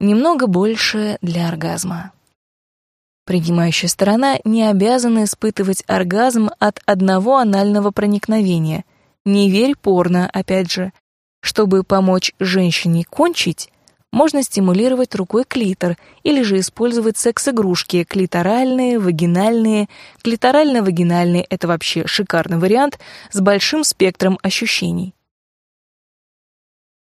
Немного больше для оргазма. Принимающая сторона не обязана испытывать оргазм от одного анального проникновения. Не верь порно, опять же. Чтобы помочь женщине кончить, можно стимулировать рукой клитор или же использовать секс-игрушки клиторальные, вагинальные. Клиторально-вагинальные — это вообще шикарный вариант с большим спектром ощущений.